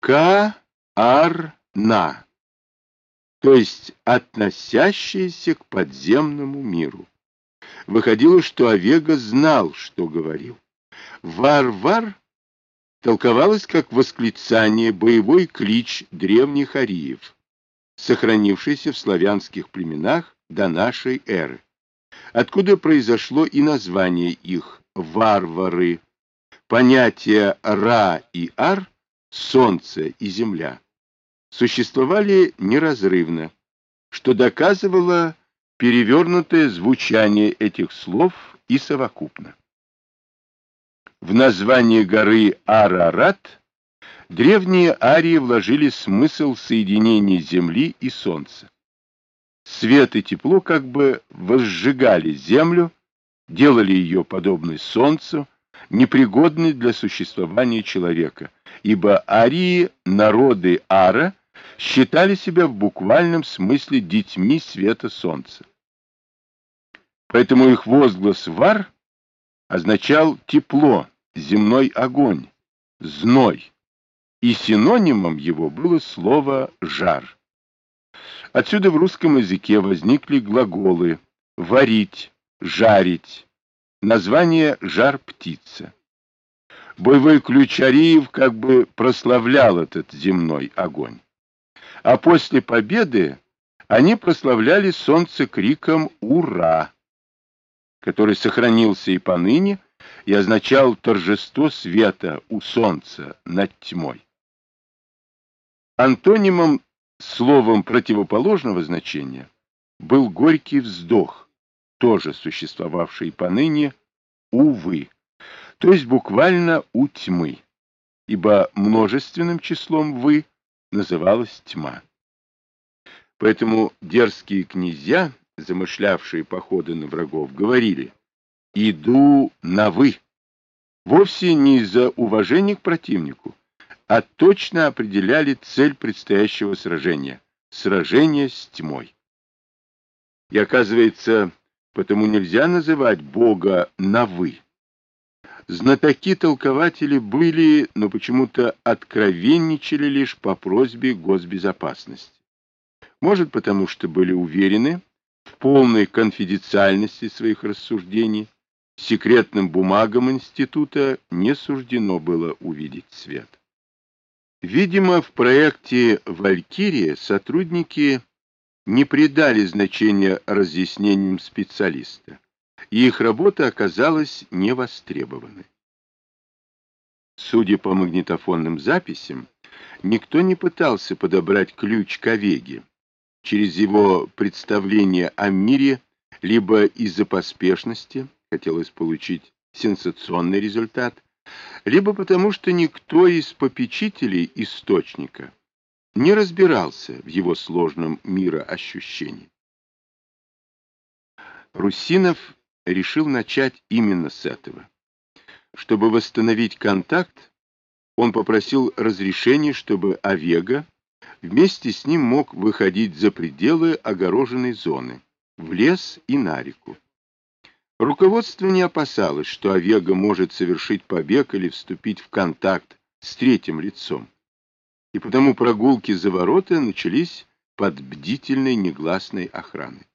Ка-ар-на, то есть относящиеся к подземному миру. Выходило, что Овега знал, что говорил. Вар-вар толковалось как восклицание, боевой клич древних ариев, сохранившийся в славянских племенах до нашей эры, откуда произошло и название их «варвары», понятия «ра» и «ар» — «солнце» и «земля» существовали неразрывно, что доказывало перевернутое звучание этих слов и совокупно. В название горы Арарат древние арии вложили смысл соединения Земли и Солнца. Свет и тепло как бы возжигали Землю, делали ее подобной Солнцу, непригодной для существования человека, ибо арии, народы Ара, считали себя в буквальном смысле детьми света Солнца. Поэтому их возглас «вар» означал тепло, земной огонь, зной, и синонимом его было слово «жар». Отсюда в русском языке возникли глаголы «варить», «жарить», название «жар-птица». Боевой ключ Ариев как бы прославлял этот земной огонь. А после победы они прославляли солнце криком «Ура!» который сохранился и поныне, и означал торжество света у солнца над тьмой. Антонимом, словом противоположного значения, был горький вздох, тоже существовавший поныне, увы, то есть буквально у тьмы, ибо множественным числом «вы» называлась тьма. Поэтому дерзкие князья замышлявшие походы на врагов, говорили «иду на вы». Вовсе не из-за уважения к противнику, а точно определяли цель предстоящего сражения — сражение с тьмой. И оказывается, потому нельзя называть Бога на «вы». Знатоки-толкователи были, но почему-то откровенничали лишь по просьбе госбезопасности. Может, потому что были уверены, в полной конфиденциальности своих рассуждений секретным бумагам института не суждено было увидеть свет. Видимо, в проекте «Валькирия» сотрудники не придали значения разъяснениям специалиста, и их работа оказалась невостребованной. Судя по магнитофонным записям, никто не пытался подобрать ключ к Овеге, через его представление о мире, либо из-за поспешности, хотелось получить сенсационный результат, либо потому, что никто из попечителей источника не разбирался в его сложном мироощущении. Русинов решил начать именно с этого. Чтобы восстановить контакт, он попросил разрешения, чтобы Овега вместе с ним мог выходить за пределы огороженной зоны, в лес и на реку. Руководство не опасалось, что Овега может совершить побег или вступить в контакт с третьим лицом. И потому прогулки за ворота начались под бдительной негласной охраной.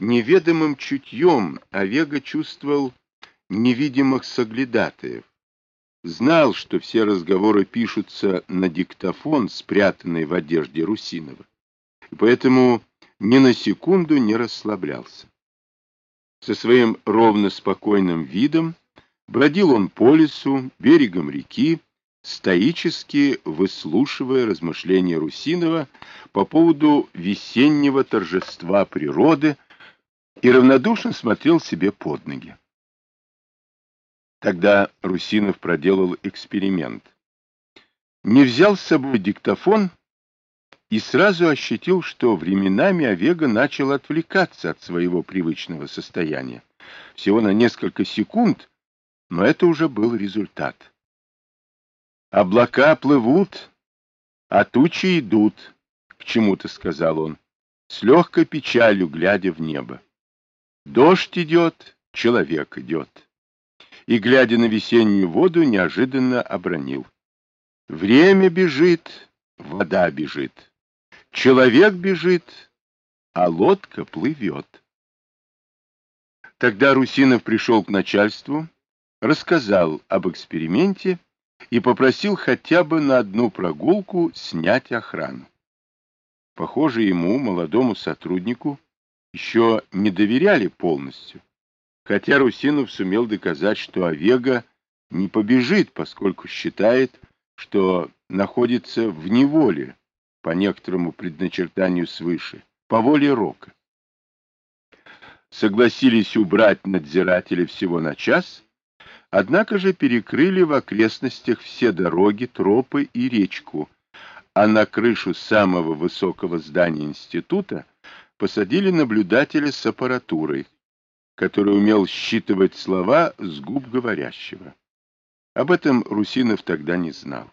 Неведомым чутьем Овега чувствовал невидимых соглядатаев, знал, что все разговоры пишутся на диктофон, спрятанный в одежде Русинова, и поэтому ни на секунду не расслаблялся. Со своим ровно спокойным видом бродил он по лесу, берегом реки, стоически выслушивая размышления Русинова по поводу весеннего торжества природы и равнодушно смотрел себе под ноги. Тогда Русинов проделал эксперимент. Не взял с собой диктофон и сразу ощутил, что временами Овега начал отвлекаться от своего привычного состояния. Всего на несколько секунд, но это уже был результат. «Облака плывут, а тучи идут», — к чему-то сказал он, с легкой печалью глядя в небо. «Дождь идет, человек идет» и, глядя на весеннюю воду, неожиданно обронил. Время бежит, вода бежит. Человек бежит, а лодка плывет. Тогда Русинов пришел к начальству, рассказал об эксперименте и попросил хотя бы на одну прогулку снять охрану. Похоже, ему, молодому сотруднику, еще не доверяли полностью, хотя Русинов сумел доказать, что Овега не побежит, поскольку считает, что находится в неволе по некоторому предначертанию свыше, по воле Рока. Согласились убрать надзирателя всего на час, однако же перекрыли в окрестностях все дороги, тропы и речку, а на крышу самого высокого здания института посадили наблюдателя с аппаратурой, который умел считывать слова с губ говорящего. Об этом Русинов тогда не знал.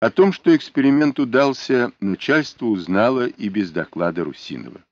О том, что эксперимент удался, начальство узнало и без доклада Русинова.